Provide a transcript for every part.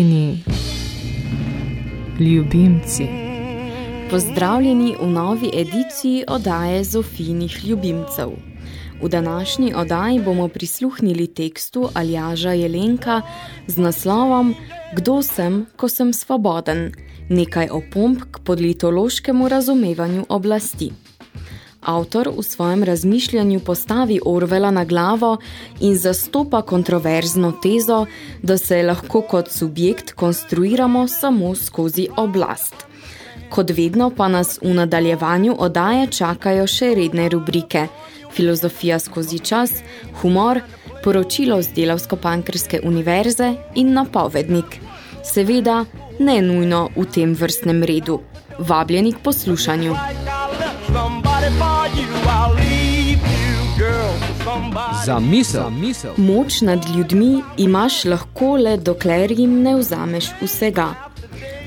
Zofijini ljubimci. Pozdravljeni v novi ediciji odaje Zofinih ljubimcev. V današnji odaji bomo prisluhnili tekstu Aljaža Jelenka z naslovom Kdo sem, ko sem svoboden? Nekaj opomb k podlitološkemu razumevanju oblasti. Avtor v svojem razmišljanju postavi Orvela na glavo in zastopa kontroverzno tezo, da se lahko kot subjekt konstruiramo samo skozi oblast. Kot vedno pa nas v nadaljevanju odaje čakajo še redne rubrike Filozofija skozi čas, humor, poročilo z Delavsko-Pankrske univerze in napovednik. Seveda, ne nujno v tem vrstnem redu. Vabljeni k poslušanju. Za misel. Moč nad ljudmi imaš lahko le, dokler jim ne vzameš vsega.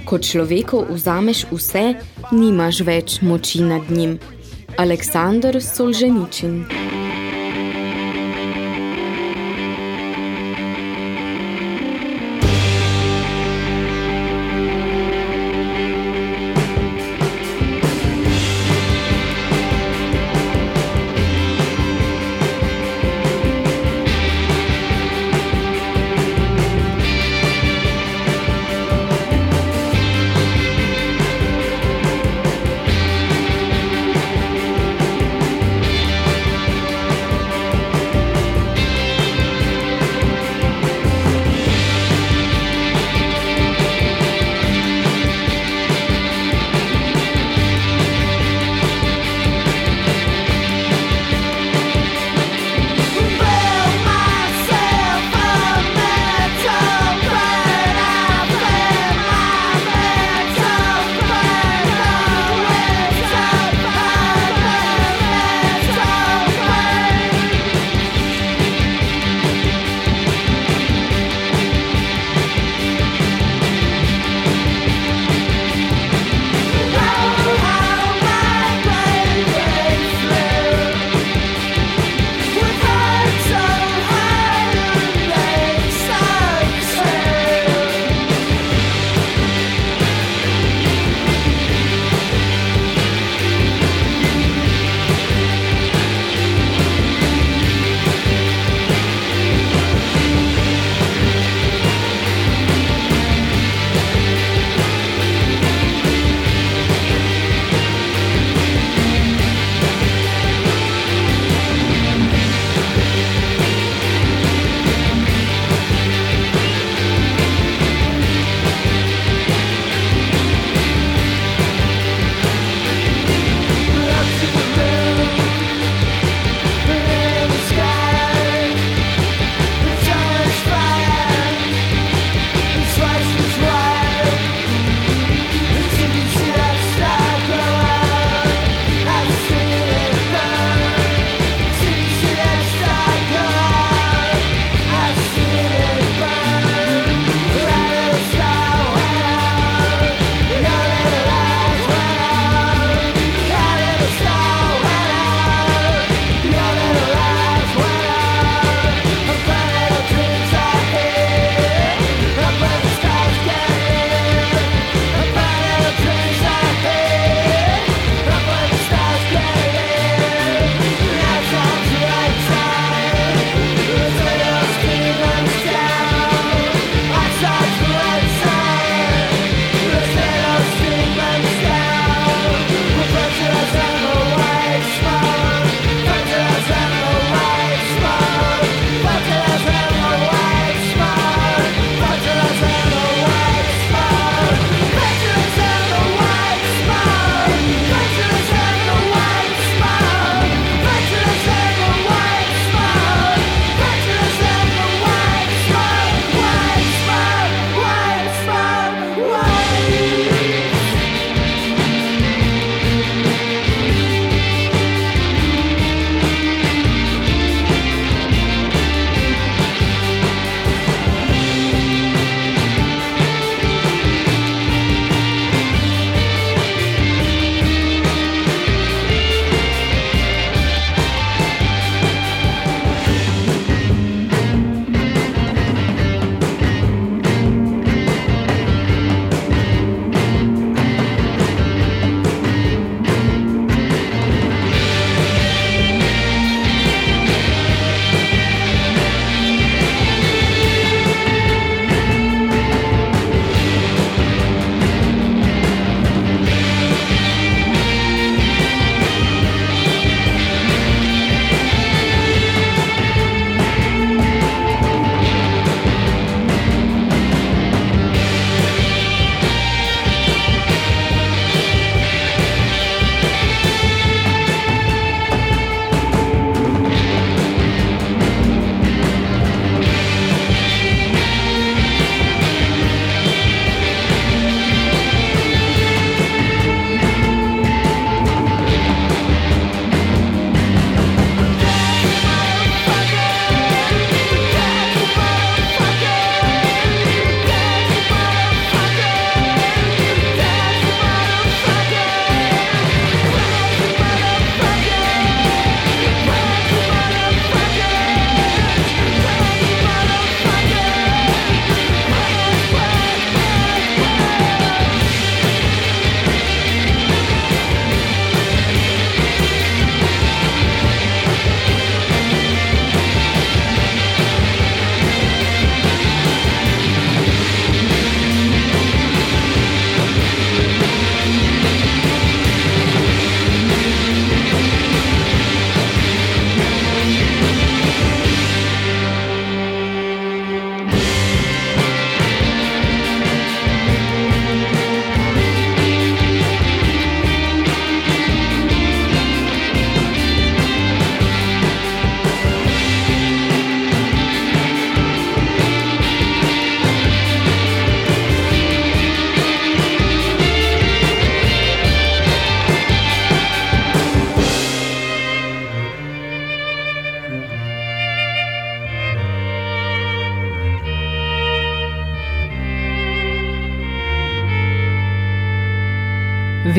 Ko človeku vzameš vse, nimaš več moči nad njim. Aleksandr Solženičin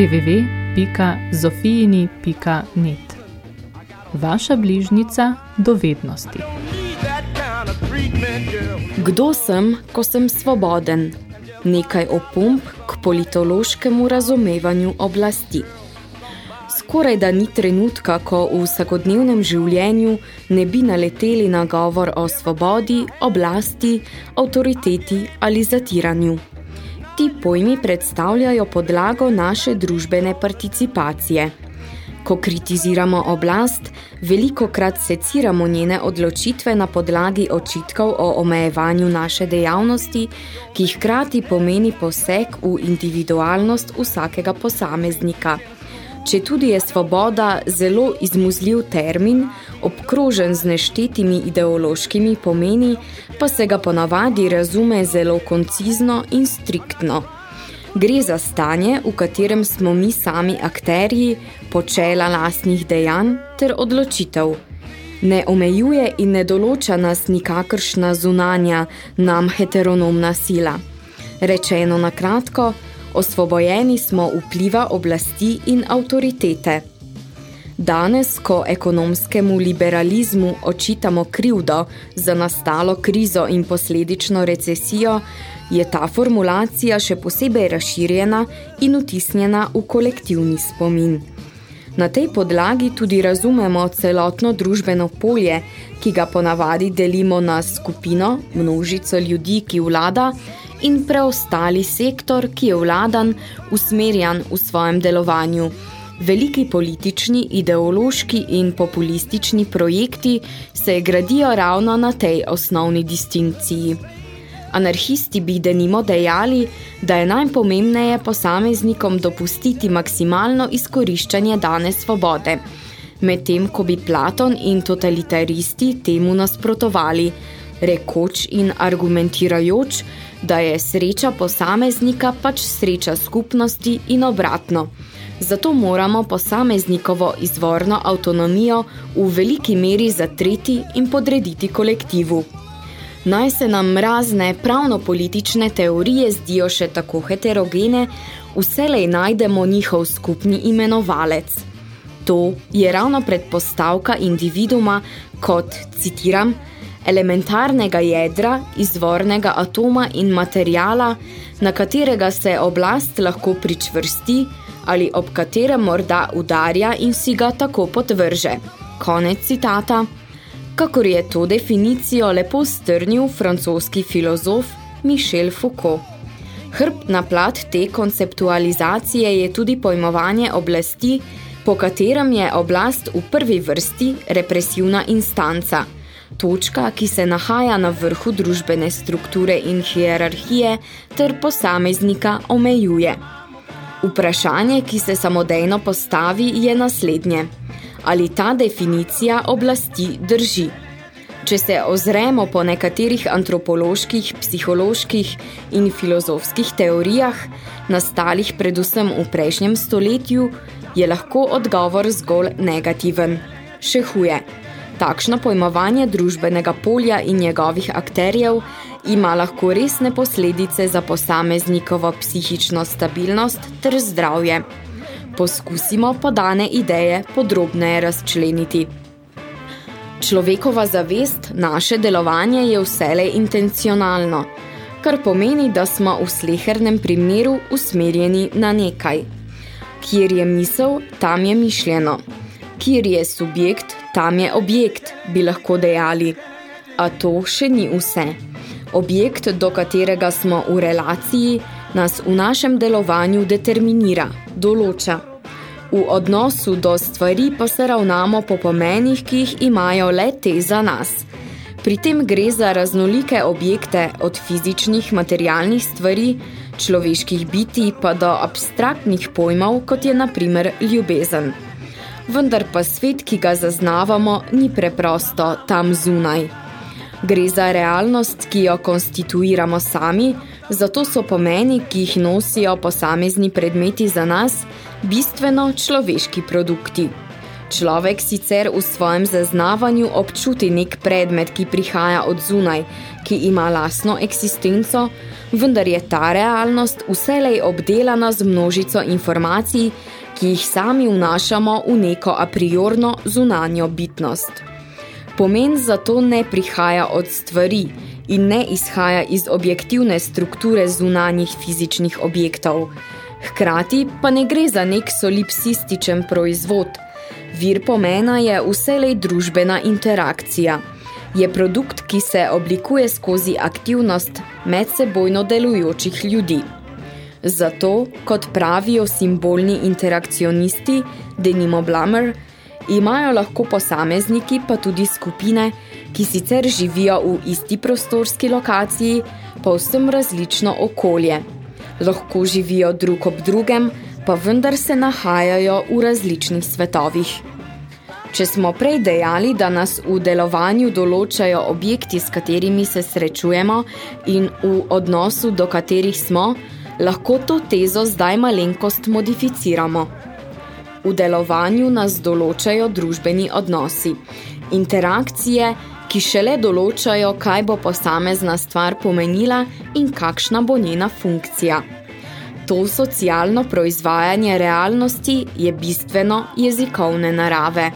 www.zofijini.net Vaša bližnica dovednosti. Kdo sem, ko sem svoboden? Nekaj opomb k politološkemu razumevanju oblasti. Skoraj da ni trenutka, ko v vsakodnevnem življenju ne bi naleteli na govor o svobodi, oblasti, avtoriteti ali zatiranju. Ti pojmi predstavljajo podlago naše družbene participacije. Ko kritiziramo oblast, veliko krat seciramo njene odločitve na podlagi očitkov o omejevanju naše dejavnosti, ki hkrati pomeni poseg v individualnost vsakega posameznika. Če tudi je svoboda zelo izmuzljiv termin, obkrožen z neštetimi ideološkimi pomeni, pa se ga ponavadi razume zelo koncizno in striktno. Gre za stanje, v katerem smo mi sami akterji, počela lastnih dejanj ter odločitev. Ne omejuje in ne določa nas nikakršna zunanja, nam heteronomna sila. Rečeno na kratko, osvobojeni smo vpliva oblasti in avtoritete. Danes, ko ekonomskemu liberalizmu očitamo krivdo za nastalo krizo in posledično recesijo, je ta formulacija še posebej razširjena in utisnjena v kolektivni spomin. Na tej podlagi tudi razumemo celotno družbeno polje, ki ga ponavadi delimo na skupino, množico ljudi, ki vlada, in preostali sektor, ki je vladan, usmerjan v svojem delovanju. Veliki politični, ideološki in populistični projekti se gradijo ravno na tej osnovni distinkciji. Anarhisti bi denimo dejali, da je najpomembneje posameznikom dopustiti maksimalno izkoriščanje dane svobode, medtem ko bi Platon in totalitaristi temu nasprotovali, rekoč in argumentirajoč, da je sreča posameznika pač sreča skupnosti in obratno. Zato moramo posameznikovo izvorno avtonomijo v veliki meri zatreti in podrediti kolektivu. Naj se nam razne pravno-politične teorije zdijo še tako heterogene, vselej najdemo njihov skupni imenovalec. To je ravno predpostavka individuma kot, citiram, elementarnega jedra, izvornega atoma in materijala, na katerega se oblast lahko pričvrsti ali ob katerem morda udarja in si ga tako potvrže. Konec citata. Kakor je to definicijo lepo strnil francoski filozof Michel Foucault. Hrbtna plat te konceptualizacije je tudi pojmovanje oblasti, po katerem je oblast v prvi vrsti represivna instanca – točka, ki se nahaja na vrhu družbene strukture in hierarhije ter posameznika omejuje. Vprašanje, ki se samodejno postavi, je naslednje. Ali ta definicija oblasti drži? Če se ozremo po nekaterih antropoloških, psiholoških in filozofskih teorijah, nastalih predvsem v prejšnjem stoletju, je lahko odgovor zgolj negativen. Še huje. Takšno pojmovanje družbenega polja in njegovih akterjev ima lahko resne posledice za posameznikovo psihično stabilnost ter zdravje. Poskusimo podane ideje podrobneje razčleniti. Človekova zavest, naše delovanje je vselej intencionalno, kar pomeni, da smo v slehernem primeru usmerjeni na nekaj. Kjer je misel, tam je mišljeno. Kjer je subjekt, Tam je objekt, bi lahko dejali. A to še ni vse. Objekt, do katerega smo v relaciji, nas v našem delovanju determinira, določa. V odnosu do stvari pa se ravnamo po pomenih, ki jih imajo le te za nas. Pri tem gre za raznolike objekte od fizičnih materialnih stvari, človeških biti pa do abstraktnih pojmov, kot je na primer ljubezen vendar pa svet, ki ga zaznavamo, ni preprosto tam zunaj. Gre za realnost, ki jo konstituiramo sami, zato so pomeni, ki jih nosijo posamezni predmeti za nas, bistveno človeški produkti. Človek sicer v svojem zaznavanju občuti nek predmet, ki prihaja od zunaj, ki ima lasno eksistenco, vendar je ta realnost vselej obdelana z množico informacij, ki jih sami vnašamo v neko a priorno zunanjo bitnost. Pomen zato ne prihaja od stvari in ne izhaja iz objektivne strukture zunanjih fizičnih objektov. Hkrati pa ne gre za nek solipsističen proizvod – Vir pomena je vselej družbena interakcija. Je produkt, ki se oblikuje skozi aktivnost medsebojno delujočih ljudi. Zato, kot pravijo simbolni interakcionisti, denimo Blamer, imajo lahko posamezniki pa tudi skupine, ki sicer živijo v isti prostorski lokaciji, pa vsem različno okolje. Lahko živijo drug ob drugem, pa vendar se nahajajo v različnih svetovih. Če smo prej dejali, da nas v delovanju določajo objekti, s katerimi se srečujemo in v odnosu, do katerih smo, lahko to tezo zdaj malenkost modificiramo. V delovanju nas določajo družbeni odnosi. Interakcije, ki šele določajo, kaj bo posamezna stvar pomenila in kakšna bo njena funkcija. To socialno proizvajanje realnosti je bistveno jezikovne narave.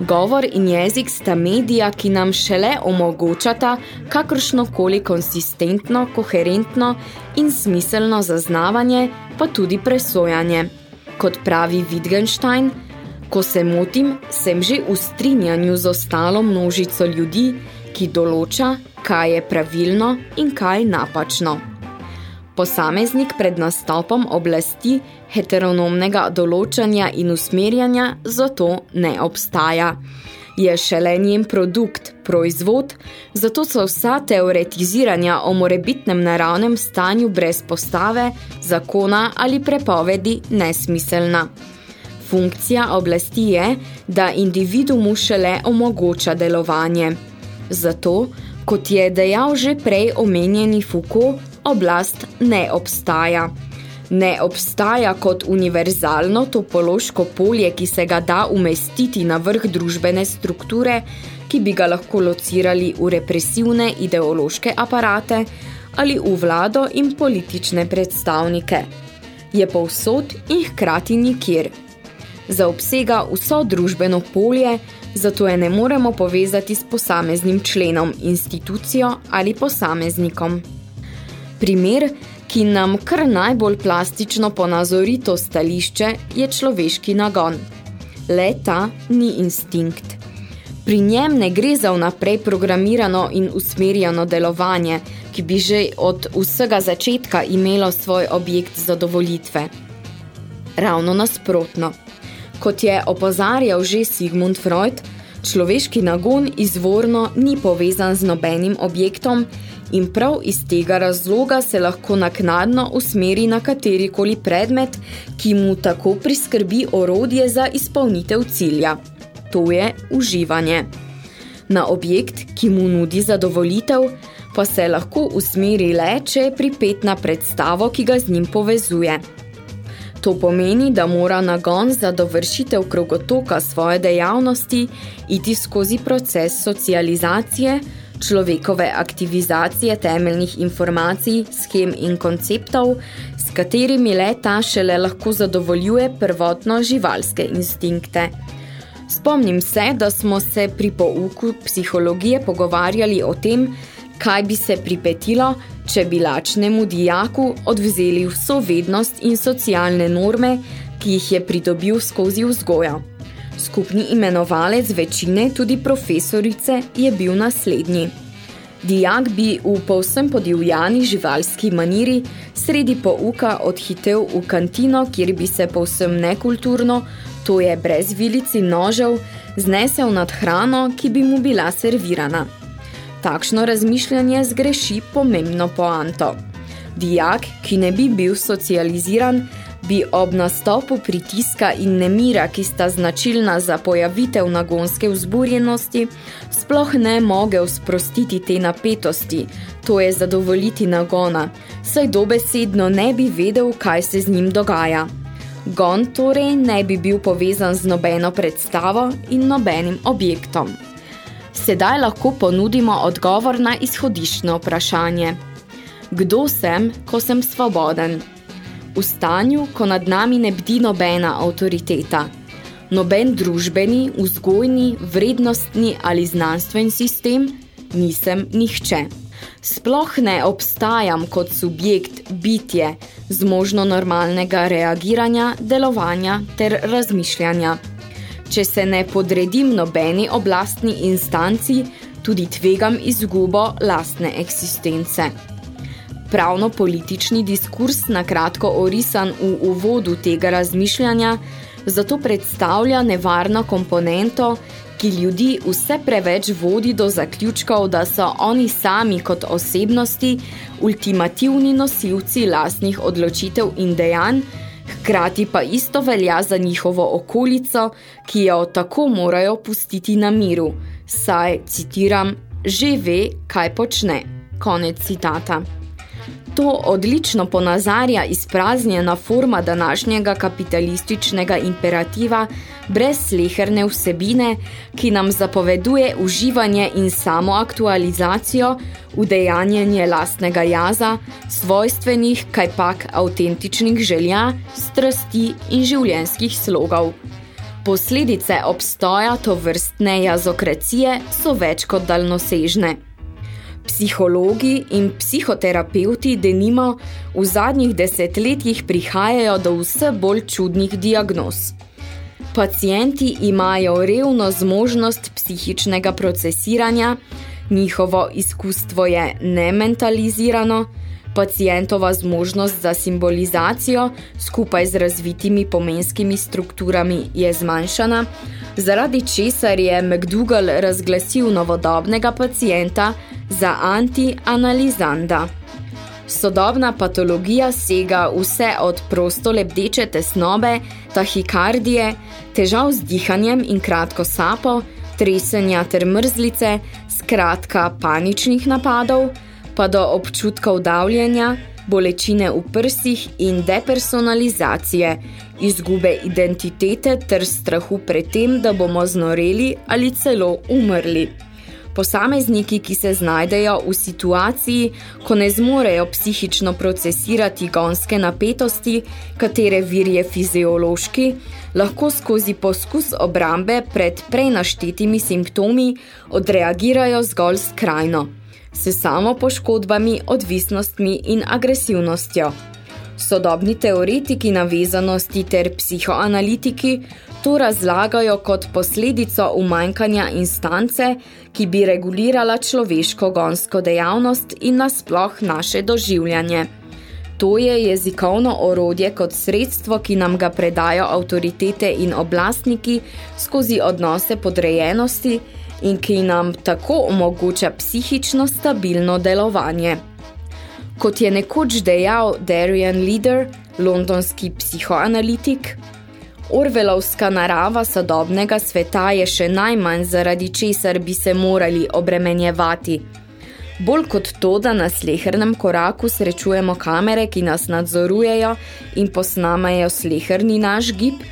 Govor in jezik sta medija, ki nam šele omogočata kakršnokoli konsistentno, koherentno in smiselno zaznavanje, pa tudi presojanje. Kot pravi Wittgenstein, ko se motim, sem že v strinjanju z ostalo množico ljudi, ki določa, kaj je pravilno in kaj napačno. Posameznik pred nastopom oblasti heteronomnega določanja in usmerjanja zato ne obstaja. Je šele njen produkt, proizvod, zato so vsa teoretiziranja o morebitnem naravnem stanju brez postave, zakona ali prepovedi nesmiselna. Funkcija oblasti je, da individumu šele omogoča delovanje. Zato, kot je dejal že prej omenjeni Foucault, oblast ne obstaja. Ne obstaja kot univerzalno topološko polje, ki se ga da umestiti na vrh družbene strukture, ki bi ga lahko locirali v represivne ideološke aparate ali v vlado in politične predstavnike. Je povsod in hkrati nikjer. Zaobsega vso družbeno polje, zato je ne moremo povezati s posameznim členom, institucijo ali posameznikom. Primer, ki nam kar najbolj plastično ponazori to stališče, je človeški nagon. Leta ni instinkt. Pri njem ne gre za vnaprej programirano in usmerjeno delovanje, ki bi že od vsega začetka imelo svoj objekt zadovolitve. Ravno nasprotno. Kot je opozarjal že Sigmund Freud, človeški nagon izvorno ni povezan z nobenim objektom in prav iz tega razloga se lahko naknadno usmeri na katerikoli predmet, ki mu tako priskrbi orodje za izpolnitev cilja. To je uživanje. Na objekt, ki mu nudi zadovolitev, pa se lahko usmeri le, če je pripet na predstavo, ki ga z njim povezuje. To pomeni, da mora nagon za dovršitev krogotoka svoje dejavnosti iti skozi proces socializacije, človekove aktivizacije temeljnih informacij, schem in konceptov, s katerimi le ta šele lahko zadovoljuje prvotno živalske instinkte. Spomnim se, da smo se pri pouku psihologije pogovarjali o tem, kaj bi se pripetilo, če bi lačnemu dijaku odvzeli vso vednost in socialne norme, ki jih je pridobil skozi vzgojo. Skupni imenovalec večine, tudi profesorice, je bil naslednji. Dijak bi v povsem podivjani živalski maniri sredi pouka odhitev v kantino, kjer bi se povsem nekulturno, to je brez vilici nožev, znesel nad hrano, ki bi mu bila servirana. Takšno razmišljanje zgreši pomembno poanto. Dijak, ki ne bi bil socializiran, bi ob nastopu pritiska in nemira, ki sta značilna za pojavitev nagonske vzburjenosti, sploh ne mogel sprostiti te napetosti, to je zadovoljiti nagona, saj dobesedno ne bi vedel, kaj se z njim dogaja. Gon torej ne bi bil povezan z nobeno predstavo in nobenim objektom. Sedaj lahko ponudimo odgovor na izhodiščno vprašanje. Kdo sem, ko sem svoboden? V stanju, ko nad nami ne bdi nobena avtoriteta. Noben družbeni, vzgojni, vrednostni ali znanstven sistem, nisem nihče. Sploh ne obstajam kot subjekt bitje z možno normalnega reagiranja, delovanja ter razmišljanja. Če se ne podredim nobeni oblastni instanci, tudi tvegam izgubo lastne eksistence. Pravno-politični diskurs, nakratko orisan v uvodu tega razmišljanja, zato predstavlja nevarno komponento, ki ljudi vse preveč vodi do zaključkov, da so oni sami kot osebnosti ultimativni nosilci lastnih odločitev in dejanj, hkrati pa isto velja za njihovo okolico, ki jo tako morajo pustiti na miru, saj, citiram, že ve, kaj počne. Konec citata. To odlično ponazarja izpraznjena forma današnjega kapitalističnega imperativa brez sleherne vsebine, ki nam zapoveduje uživanje in samoaktualizacijo, udejanjenje lastnega jaza, svojstvenih, kajpak avtentičnih želja, strasti in življenjskih slogov. Posledice obstoja to vrstne jazokracije so več kot daljnosežne. Psihologi in psihoterapeuti denimo v zadnjih desetletjih prihajajo do vse bolj čudnih diagnoz. Pacienti imajo revno zmožnost psihičnega procesiranja, njihovo izkustvo je nementalizirano, pacientova zmožnost za simbolizacijo skupaj z razvitimi pomenskimi strukturami je zmanjšana, zaradi česar je McDougall razglasil novodobnega pacienta za antianalizanda. Sodobna patologija sega vse od prosto lebdeče tesnobe, tahikardije, težav z dihanjem in kratko sapo, tresenja ter mrzlice, skratka paničnih napadov, pa do občutkov davljenja, bolečine v prsih in depersonalizacije, izgube identitete ter strahu pred tem, da bomo znoreli ali celo umrli. Posamezniki, ki se znajdejo v situaciji, ko ne zmorejo psihično procesirati gonske napetosti, katere vir je fiziološki, lahko skozi poskus obrambe pred prenaštetimi simptomi odreagirajo zgolj skrajno s samo poškodbami, odvisnostmi in agresivnostjo. Sodobni teoretiki navezanosti ter psihoanalitiki to razlagajo kot posledico umanjkanja instance, ki bi regulirala človeško gonsko dejavnost in nasploh naše doživljanje. To je jezikovno orodje kot sredstvo, ki nam ga predajo avtoritete in oblastniki skozi odnose podrejenosti, in ki nam tako omogoča psihično stabilno delovanje. Kot je nekoč dejal Darian Leader, londonski psihoanalitik, Orvelovska narava sodobnega sveta je še najmanj zaradi česar bi se morali obremenjevati. Bolj kot to, da na slehernem koraku srečujemo kamere, ki nas nadzorujejo in posnamajo sleherni naš gib,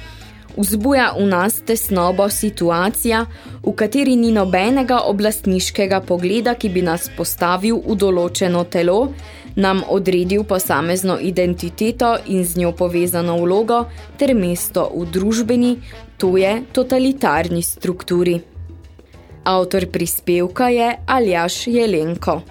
vzbuja v nas tesnobo situacija, v kateri ni nobenega oblastniškega pogleda, ki bi nas postavil v določeno telo, nam odredil posamezno identiteto in z njo povezano vlogo ter mesto v družbeni, to je totalitarni strukturi. Avtor prispevka je Aljaš Jelenko.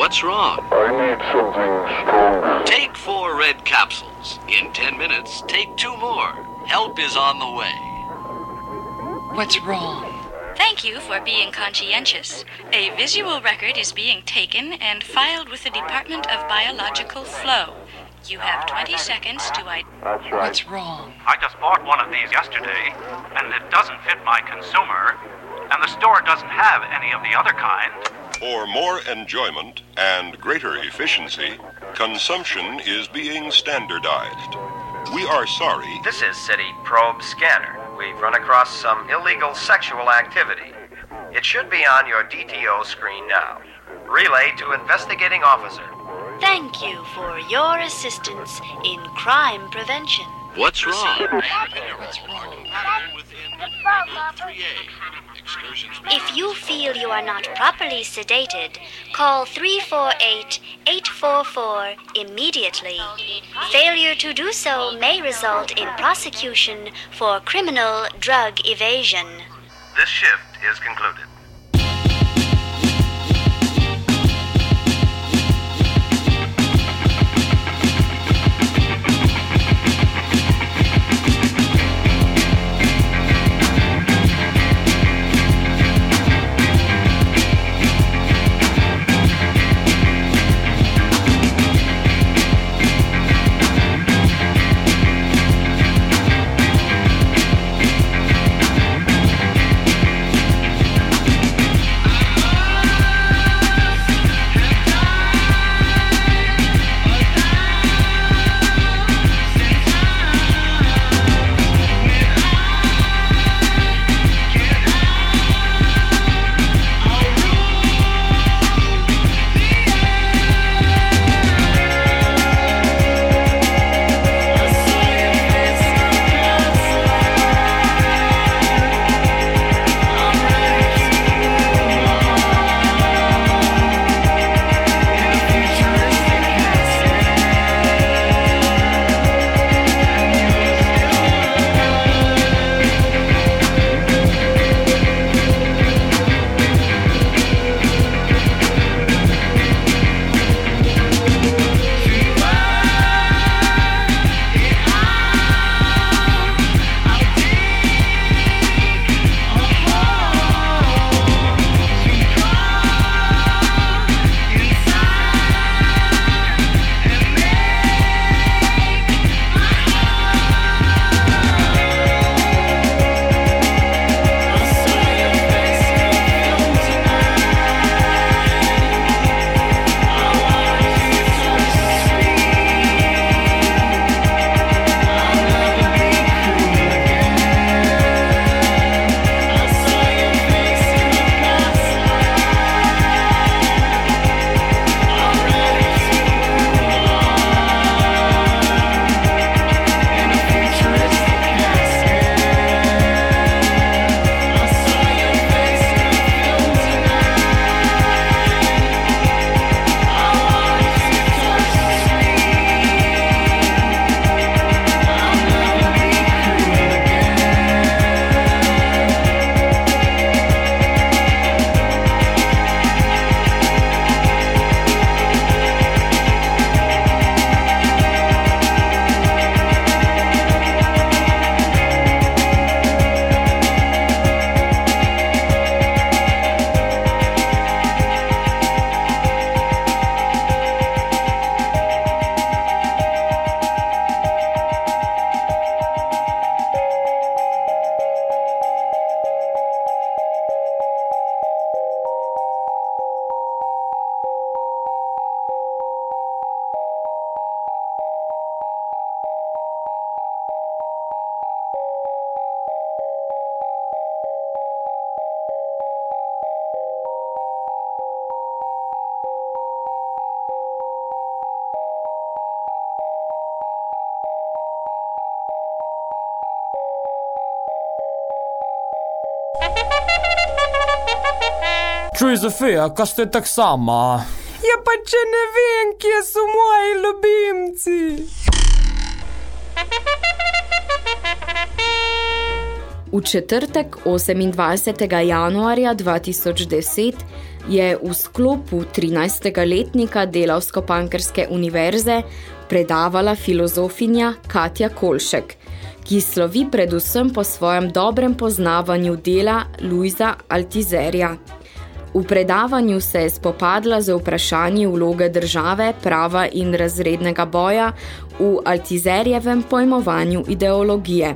What's wrong? I need something strong. Take four red capsules. In ten minutes, take two more. Help is on the way. What's wrong? Thank you for being conscientious. A visual record is being taken and filed with the Department of Biological Flow. You have 20 seconds to I. That's right. What's wrong? I just bought one of these yesterday, and it doesn't fit my consumer, and the store doesn't have any of the other kind. For more enjoyment and greater efficiency, consumption is being standardized. We are sorry. This is City Probe Scanner. We've run across some illegal sexual activity. It should be on your DTO screen now. Relay to investigating officer. Thank you for your assistance in crime prevention. What's wrong? If you feel you are not properly sedated, call 348 844 immediately. Failure to do so may result in prosecution for criminal drug evasion. This shift is concluded. Čuj, Zofija, kaj ste tak sama? Ja, pa če ne vem, kje so moji ljubimci. V četrtek 28. januarja 2010 je v sklopu 13. letnika Delavsko-Pankrske univerze predavala filozofinja Katja Kolšek, ki slovi predvsem po svojem dobrem poznavanju dela Luisa Altizerja. V predavanju se je spopadla z vprašanji vloge države, prava in razrednega boja v Altizerjevem pojmovanju ideologije.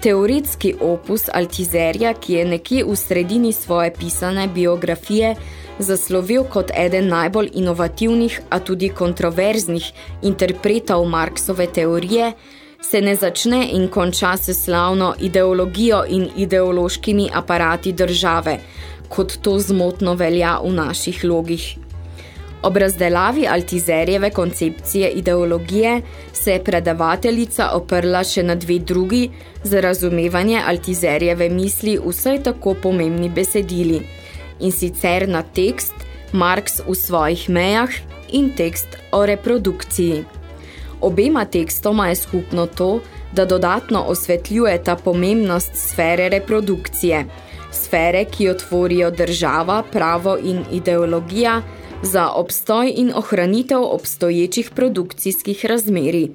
Teoretski opus Altizerja, ki je nekje v sredini svoje pisane biografije zaslovil kot eden najbolj inovativnih, a tudi kontroverznih interpretov Marksove teorije, se ne začne in konča se slavno ideologijo in ideološkimi aparati države – kot to zmotno velja v naših logih. Ob razdelavi Altizerjeve koncepcije ideologije se je predavateljica oprla še na dve drugi za razumevanje Altizerjeve misli vsaj tako pomembni besedili, in sicer na tekst Marx v svojih mejah in tekst o reprodukciji. Obema tekstoma je skupno to, da dodatno osvetljujeta pomembnost sfere reprodukcije, sfere, ki jo tvorijo država, pravo in ideologija, za obstoj in ohranitev obstoječih produkcijskih razmerij.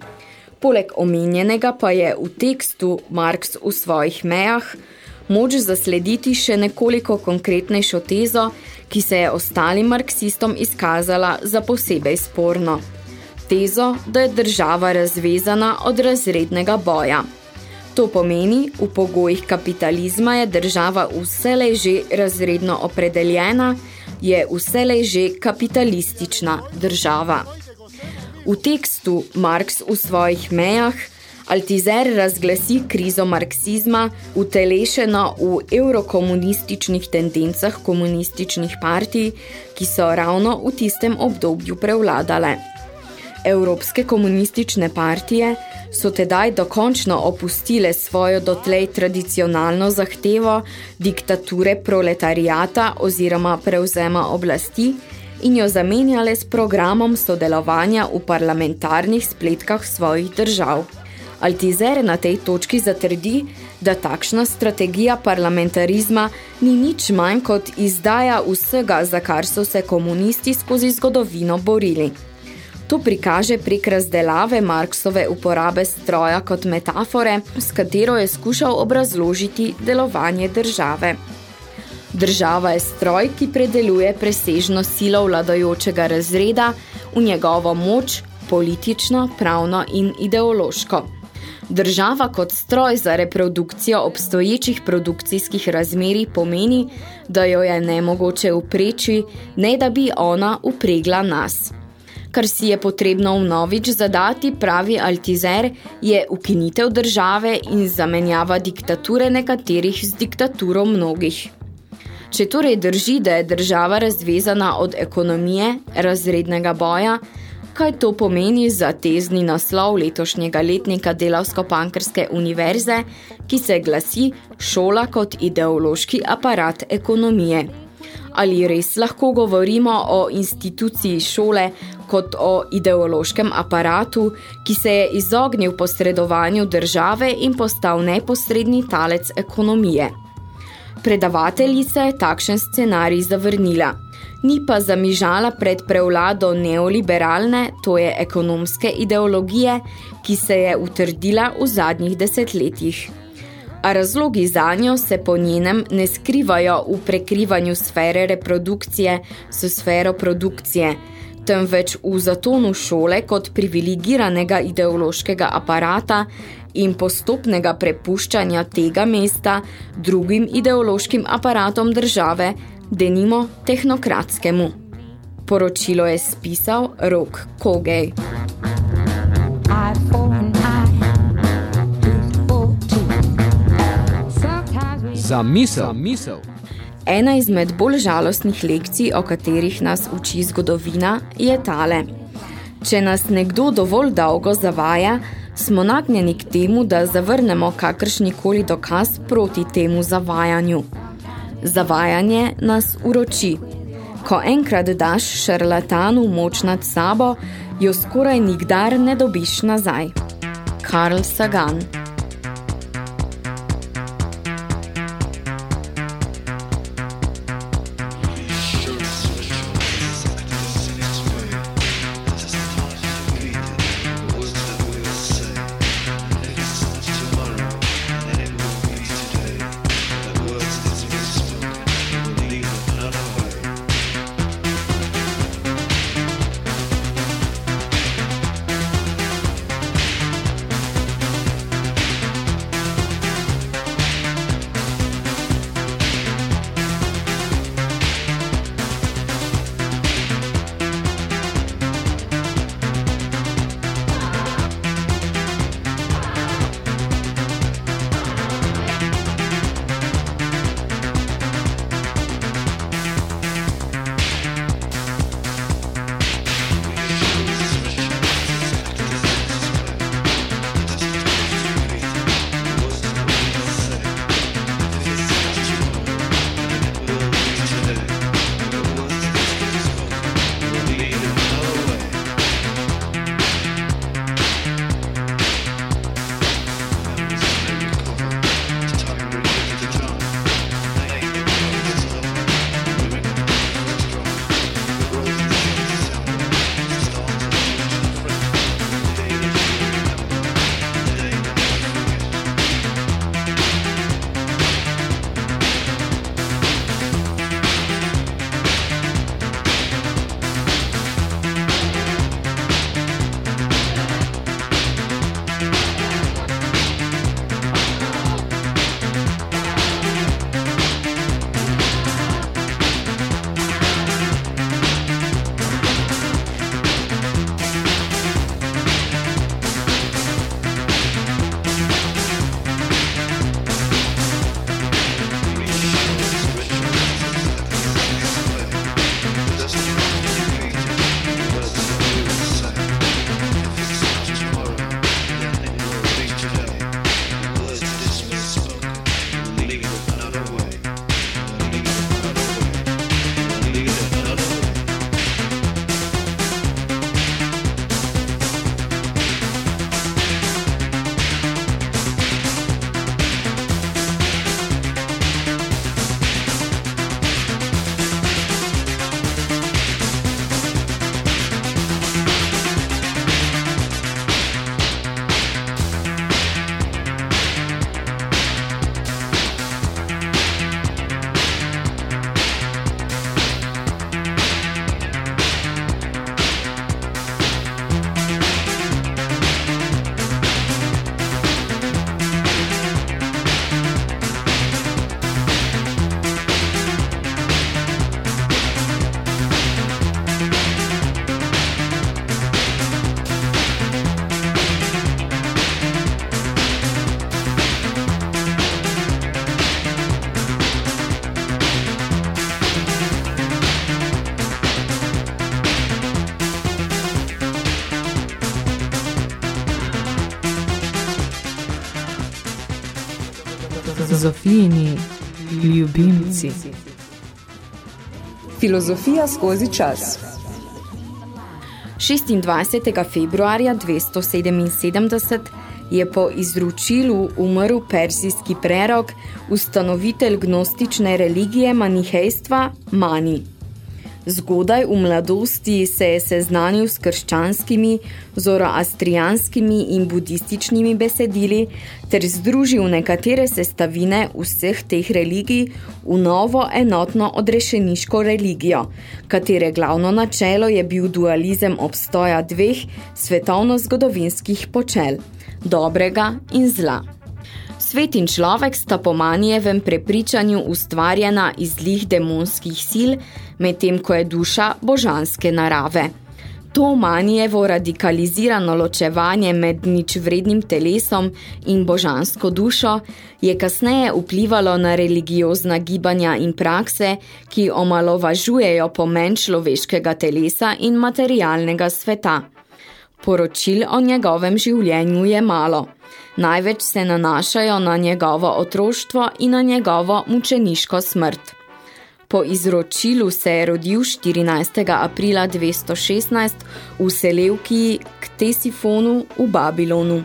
Poleg omenjenega pa je v tekstu Marx v svojih mejah moč zaslediti še nekoliko konkretnejšo tezo, ki se je ostalim marksistom izkazala za posebej sporno. Tezo, da je država razvezana od razrednega boja. To pomeni, v pogojih kapitalizma je država vselej že razredno opredeljena, je vselej že kapitalistična država. V tekstu Marx v svojih mejah Altizer razglasi krizo marksizma utelešeno v eurokomunističnih tendencah komunističnih partij, ki so ravno v tistem obdobju prevladale. Evropske komunistične partije so tedaj dokončno opustile svojo dotlej tradicionalno zahtevo diktature proletarijata oziroma prevzema oblasti in jo zamenjale s programom sodelovanja v parlamentarnih spletkah svojih držav. Altizer na tej točki zatrdi, da takšna strategija parlamentarizma ni nič manj kot izdaja vsega, za kar so se komunisti skozi zgodovino borili. To prikaže prek razdelave Marksove uporabe stroja kot metafore, s katero je skušal obrazložiti delovanje države. Država je stroj, ki predeluje presežno silo vladajočega razreda v njegovo moč, politično, pravno in ideološko. Država kot stroj za reprodukcijo obstoječih produkcijskih razmerij pomeni, da jo je nemogoče upreči, ne da bi ona upregla nas. Kar si je potrebno vnovič zadati, pravi Altizer, je ukinitev države in zamenjava diktature nekaterih z diktaturo mnogih. Če torej drži, da je država razvezana od ekonomije, razrednega boja, kaj to pomeni za tezni naslov letošnjega letnika Delavsko-Pankrske univerze, ki se glasi šola kot ideološki aparat ekonomije. Ali res lahko govorimo o instituciji šole kot o ideološkem aparatu, ki se je izognil posredovanju države in postal neposredni talec ekonomije. Predavateljica je takšen scenarij zavrnila. Ni pa zamižala pred prevlado neoliberalne, to je ekonomske ideologije, ki se je utrdila v zadnjih desetletjih. A razlogi zanjo se po njenem ne skrivajo v prekrivanju sfere reprodukcije s sfero produkcije, temveč v zatonu šole kot privilegiranega ideološkega aparata in postopnega prepuščanja tega mesta drugim ideološkim aparatom države, denimo tehnokratskemu. Poročilo je spisal Rok Kogej. Za misel. Za misel. Ena izmed bolj žalostnih lekcij, o katerih nas uči zgodovina, je tale. Če nas nekdo dovolj dolgo zavaja, smo nagnjeni k temu, da zavrnemo kakršnikoli dokaz proti temu zavajanju. Zavajanje nas uroči. Ko enkrat daš šarlatanu moč nad sabo, jo skoraj nikdar ne dobiš nazaj. Karl Sagan Zofijini ljubimci. Filozofija skozi čas. 26. februarja 277 je po izručilu umrl persijski prerok, ustanovitelj gnostične religije manihejstva Mani. Zgodaj v mladosti se je seznanil s krščanskimi, zoroastrijanskimi in budističnimi besedili ter združil nekatere sestavine vseh teh religij v novo enotno odrešeniško religijo, katere glavno načelo je bil dualizem obstoja dveh svetovno-zgodovinskih počel, dobrega in zla. Svet in človek sta po manijevem prepričanju ustvarjena iz zlih demonskih sil, medtem ko je duša božanske narave. To manijevo radikalizirano ločevanje med ničvrednim telesom in božansko dušo je kasneje vplivalo na religiozna gibanja in prakse, ki omalovažujejo pomen človeškega telesa in materialnega sveta. Poročil o njegovem življenju je malo. Največ se nanašajo na njegovo otroštvo in na njegovo mučeniško smrt. Po izročilu se je rodil 14. aprila 216 v Selevkiji k Tesifonu v Babilonu.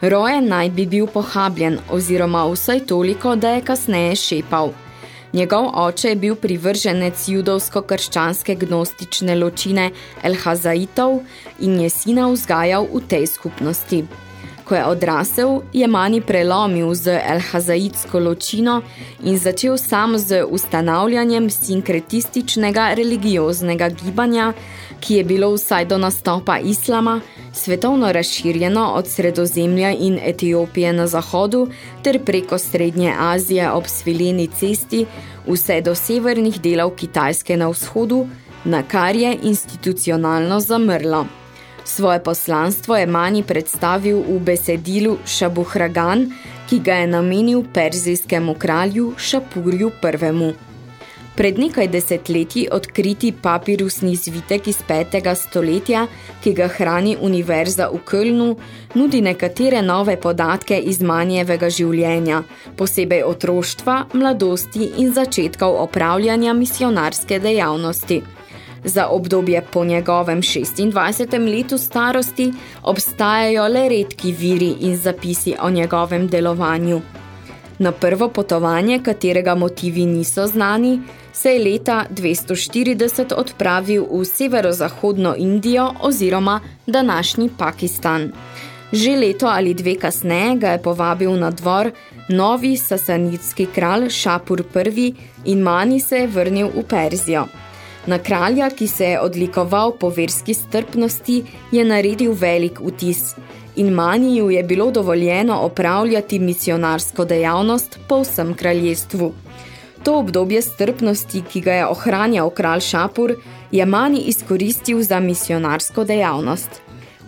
Rojen naj bi bil pohabljen oziroma vsaj toliko, da je kasneje šepal. Njegov oče je bil privrženec judovsko-krščanske gnostične ločine El Hazaitov in je sina vzgajal v tej skupnosti. Ko je odrasel, je Mani prelomil z elhazaitsko ločino in začel sam z ustanavljanjem sinkretističnega religioznega gibanja, ki je bilo vsaj do nastopa islama, svetovno razširjeno od sredozemlja in Etiopije na zahodu ter preko Srednje Azije ob svileni cesti vse do severnih delov Kitajske na vzhodu, na kar je institucionalno zamrlo. Svoje poslanstvo je Mani predstavil v besedilu Šabuhragan, ki ga je namenil perzijskemu kralju Šapurju I. Pred nekaj desetletji odkriti papirusni zvitek iz petega stoletja, ki ga hrani Univerza v Kölnu, nudi nekatere nove podatke iz manjevega življenja, posebej otroštva, mladosti in začetkov opravljanja misionarske dejavnosti. Za obdobje po njegovem 26. letu starosti obstajajo le redki viri in zapisi o njegovem delovanju. Na prvo potovanje, katerega motivi niso znani, se je leta 240 odpravil v severozahodno Indijo oziroma današnji Pakistan. Že leto ali dve kasneje ga je povabil na dvor novi sasanitski kralj Šapur I in Mani se je vrnil v Perzijo. Na kralja, ki se je odlikoval po verski strpnosti, je naredil velik vtis in maniju je bilo dovoljeno opravljati misionarsko dejavnost po vsem kraljestvu. To obdobje strpnosti, ki ga je ohranjal kralj Šapur, je mani izkoristil za misionarsko dejavnost.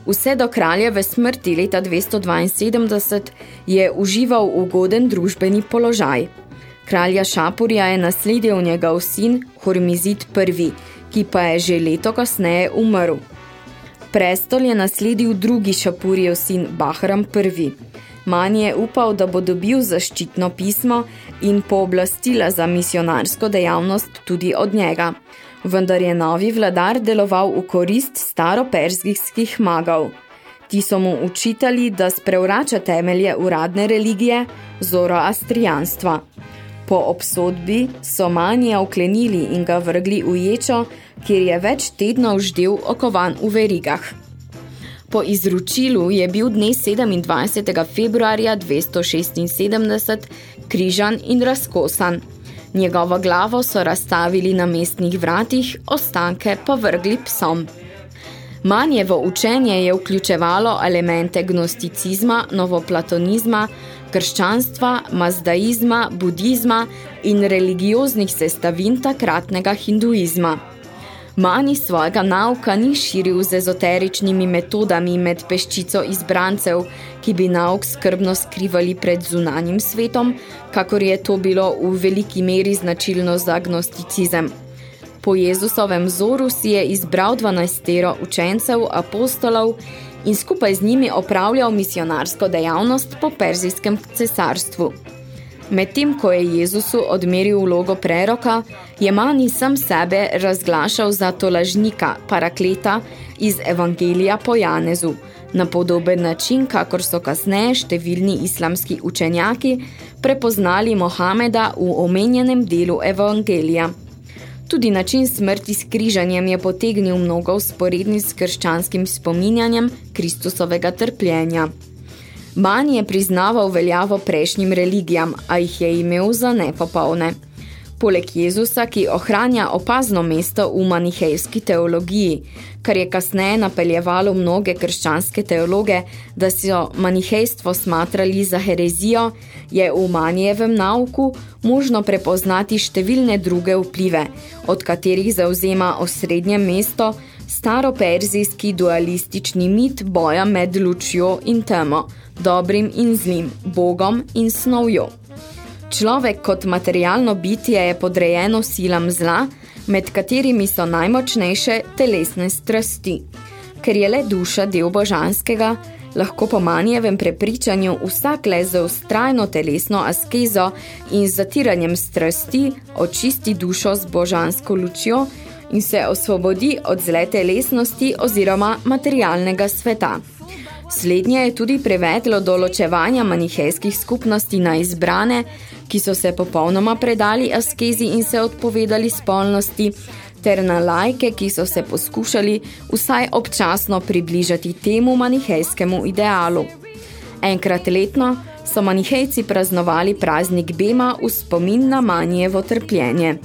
Vse do kraljeve smrti leta 272 je užival ugoden družbeni položaj. Kralja Šapurja je nasledil njegov sin Hormizid I, ki pa je že leto kasneje umrl. Prestol je nasledil drugi Šapurjev sin Bahram I. Manj je upal, da bo dobil zaščitno pismo in pooblastila za misionarsko dejavnost tudi od njega. Vendar je novi vladar deloval v korist staroperzijskih magov. Ti so mu učitali, da sprevrača temelje uradne religije, zoroastrijanstva. Po obsodbi so Manija uklenili in ga vrgli v ječo, kjer je več tednov ždel okovan v verigah. Po izručilu je bil dne 27. februarja 276 križan in razkosan. Njegovo glavo so razstavili na mestnih vratih, ostanke pa vrgli psom. Manjevo učenje je vključevalo elemente gnosticizma, novoplatonizma, krščanstva, mazdaizma, budizma in religioznih sestavin takratnega hinduizma. Mani svojega nauka ni širil z ezoteričnimi metodami med peščico izbrancev, ki bi nauk skrbno skrivali pred zunanjim svetom, kakor je to bilo v veliki meri značilno za agnosticizem. Po Jezusovem vzoru si je izbral dvanajstero učencev, apostolov in skupaj z njimi opravljal misionarsko dejavnost po Perzijskem cesarstvu. Medtem, ko je Jezusu odmeril vlogo preroka, je manj sam sebe razglašal za tolažnika, parakleta iz Evangelija po Janezu, na podoben način, kakor so kasneje številni islamski učenjaki prepoznali Mohameda v omenjenem delu Evangelija. Tudi način smrti s križanjem je potegnil mnogo usporedni s krščanskim spominjanjem Kristusovega trpljenja. Manj je priznaval veljavo prejšnjim religijam, a jih je imel za nepopolne. Poleg Jezusa, ki ohranja opazno mesto v manihejski teologiji, kar je kasneje napeljevalo mnoge krščanske teologe, da so manihejstvo smatrali za herezijo, je v manjevem nauku možno prepoznati številne druge vplive, od katerih zauzema osrednje mesto staroperzijski dualistični mit boja med lučjo in temo, dobrim in zlim, bogom in snovjo. Človek kot materialno bitje je podrejeno silam zla, med katerimi so najmočnejše telesne strasti. Ker je le duša del božanskega, lahko po manjevem prepričanju vsak le z ustrajno telesno askezo in zatiranjem strasti očisti dušo z božansko lučjo in se osvobodi od zle telesnosti oziroma materialnega sveta. Slednje je tudi prevedlo do ločevanja manihejskih skupnosti na izbrane, ki so se popolnoma predali askezi in se odpovedali spolnosti, ter na lajke, ki so se poskušali vsaj občasno približati temu manihejskemu idealu. Enkrat letno so manihejci praznovali praznik Bema v spomin na manjevo trpljenje.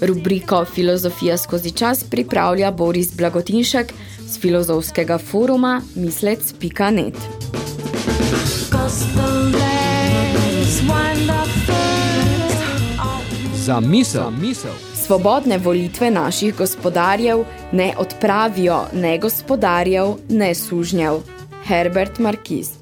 Rubriko Filozofija skozi čas pripravlja Boris Blagotinšek, z filozofskega foruma mislec.net. Za misel, misel. Svobodne volitve naših gospodarjev ne odpravijo ne gospodarjev, ne sužnjev. Herbert Markiz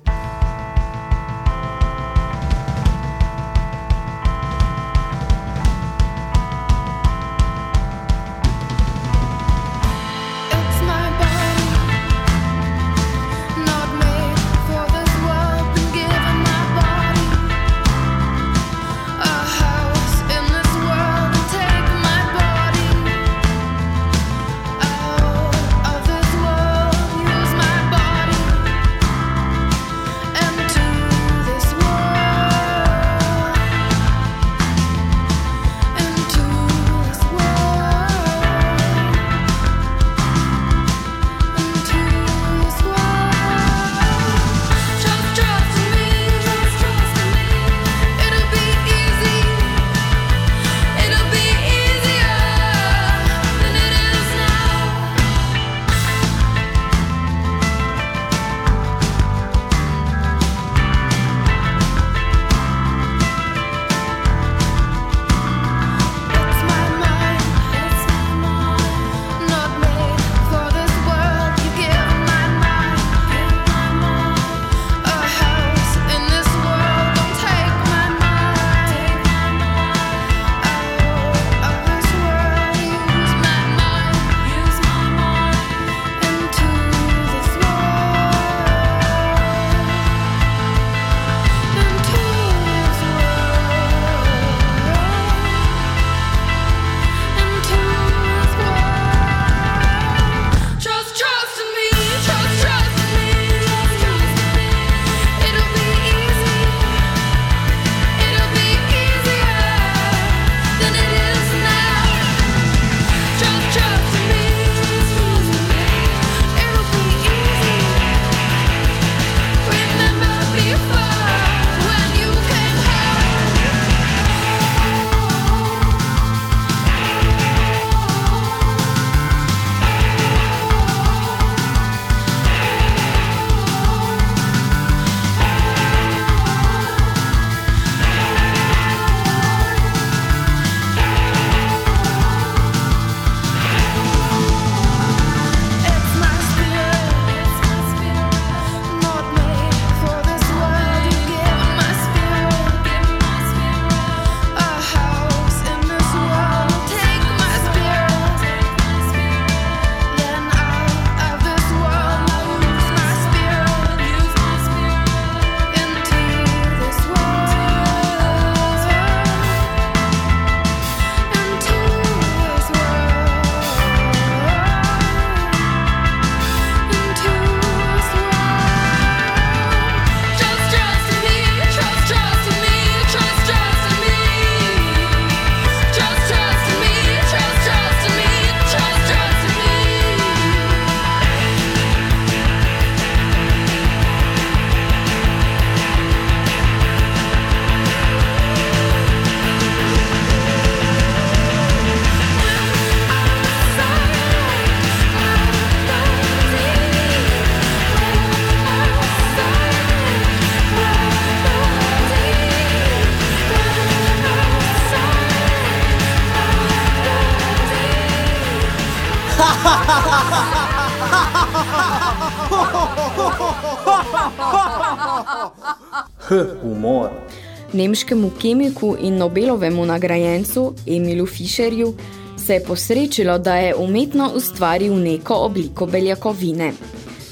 Nemškemu kemiku in Nobelovemu nagrajencu Emilu Fischerju se je posrečilo, da je umetno ustvaril neko obliko beljakovine.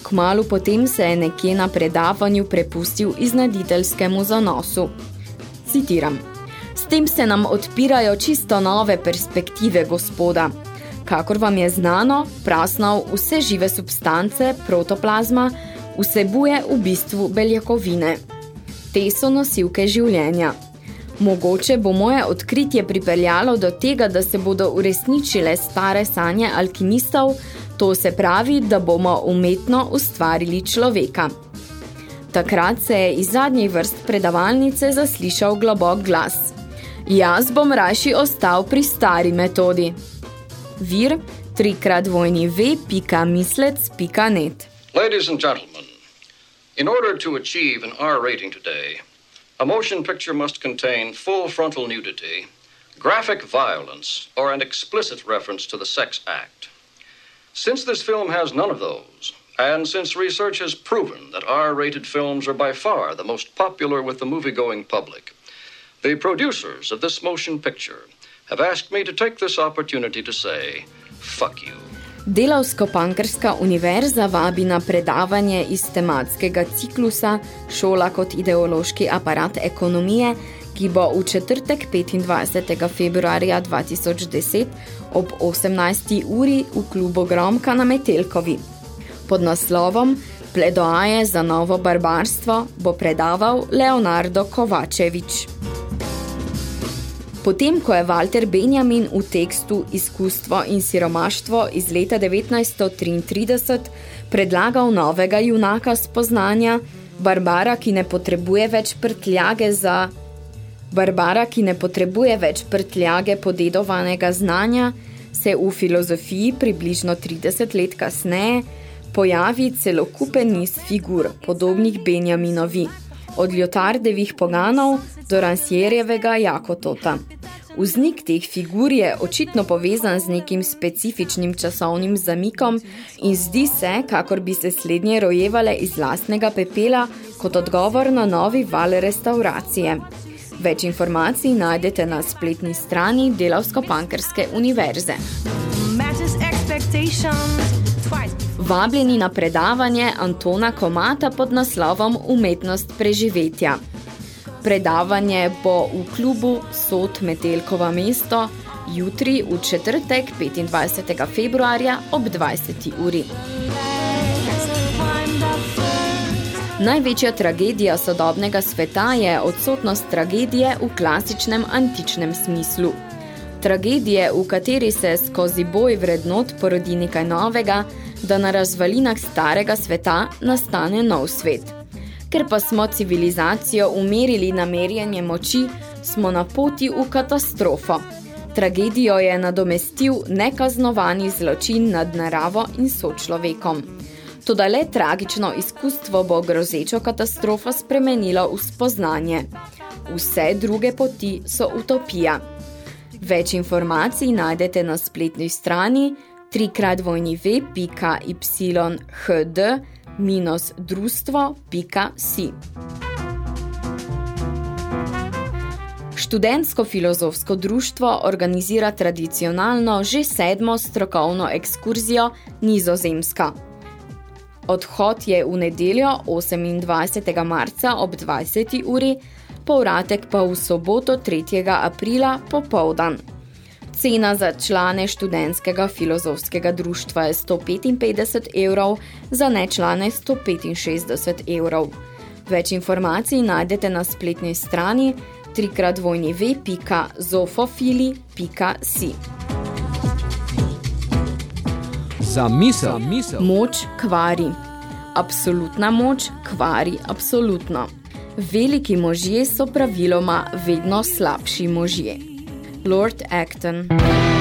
Kmalu potem se je nekje na predavanju prepustil iznaditeljskemu zanosu. Citiram. S tem se nam odpirajo čisto nove perspektive, gospoda. Kakor vam je znano, prasnov vse žive substance, protoplazma, vsebuje v bistvu beljakovine. Te so nosilke življenja. Mogoče bo moje odkritje pripeljalo do tega, da se bodo uresničile stare sanje alkimistov, to se pravi, da bomo umetno ustvarili človeka. Takrat se je iz zadnjih vrst predavalnice zaslišal globok glas. Jaz bom raši ostal pri stari metodi. Vir trikrat vojni v.mislec.net Ladies and gentlemen, in order to achieve an R rating today, a motion picture must contain full frontal nudity, graphic violence, or an explicit reference to the sex act. Since this film has none of those, and since research has proven that R rated films are by far the most popular with the movie going public, the producers of this motion picture have asked me to take this opportunity to say, fuck you. Delavsko-pankrska univerza vabi na predavanje iz tematskega ciklusa Šola kot ideološki aparat ekonomije, ki bo v četrtek 25. februarja 2010 ob 18. uri v klubu Gromka na Metelkovi. Pod naslovom Pledoaje za novo barbarstvo bo predaval Leonardo Kovačevič. Potem, ko je Walter Benjamin v tekstu Izkustvo in siromaštvo iz leta 1933 predlagal novega junaka spoznanja, Barbara, ki ne potrebuje več prtljage za Barbara, ki ne potrebuje več prtljage podedovanega znanja, se v filozofiji približno 30 let kasneje pojavi celokupen niz figur, podobnih Benjaminovi, od Ljotardevih poganov do Ransjerjevega Jakotota. Vznik teh figur je očitno povezan z nekim specifičnim časovnim zamikom in zdi se, kakor bi se slednje rojevale iz lastnega pepela kot odgovor na novi val restauracije. Več informacij najdete na spletni strani Delavsko-Pankrske univerze. Vabljeni na predavanje Antona Komata pod naslovom Umetnost preživetja. Predavanje bo v klubu Sod Metelkova mesto jutri v četrtek 25. februarja ob 20. uri. Največja tragedija sodobnega sveta je odsotnost tragedije v klasičnem antičnem smislu. Tragedije, v kateri se skozi boj vrednot porodi nekaj novega, da na razvalinah starega sveta nastane nov svet. Ker pa smo civilizacijo umerili na merjanje moči, smo na poti v katastrofo. Tragedijo je nadomestil nekaznovani zločin nad naravo in sočlovekom. Toda le tragično izkustvo bo grozečo katastrofo spremenilo v spoznanje. Vse druge poti so utopija. Več informacij najdete na spletni strani www.yhd-drustvo.si. Študentsko-filozofsko društvo organizira tradicionalno že sedmo strokovno ekskurzijo Nizozemska. Odhod je v nedeljo 28. marca ob 20. uri, povratek pa v soboto 3. aprila popoldan. Cena za člane študentskega filozofskega društva je 155 evrov, za nečlane 165 evrov. Več informacij najdete na spletni strani www.zofofili.si. Za misel. misel. Moč kvari. Absolutna moč kvari absolutno. Veliki možje so praviloma vedno slabši možje. Lord Acton.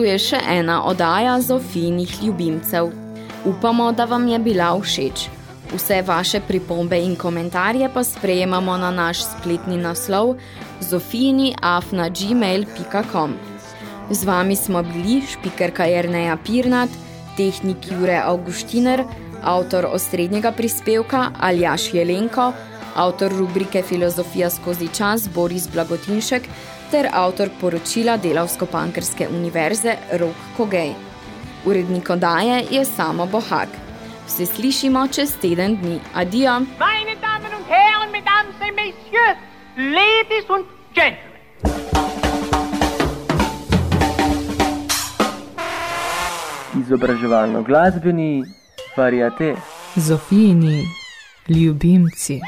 Pri koncu je še ena odaja Zofijinih ljubimcev. Upamo, da vam je bila všeč. Vse vaše pripombe in komentarje pa sprejemamo na naš spletni naslov zofijini.gmail.com Z vami smo bili špikerka Jerneja Pirnat, tehnik Jure Augustiner, avtor osrednjega prispevka Aljaš Jelenko, avtor rubrike Filozofija skozi čas Boris Blagotinšek ter avtor poročila Delavsko-Pankrske univerze Rok Kogej. Urednik odaje je Samo Bohak. Se slišimo čez teden dni. Adijo! Meine Damen und Herren, Mesdames et Messieurs, Ladies und Gentlemen. Izobraževalno glasbeni variate. Zofijini ljubimci.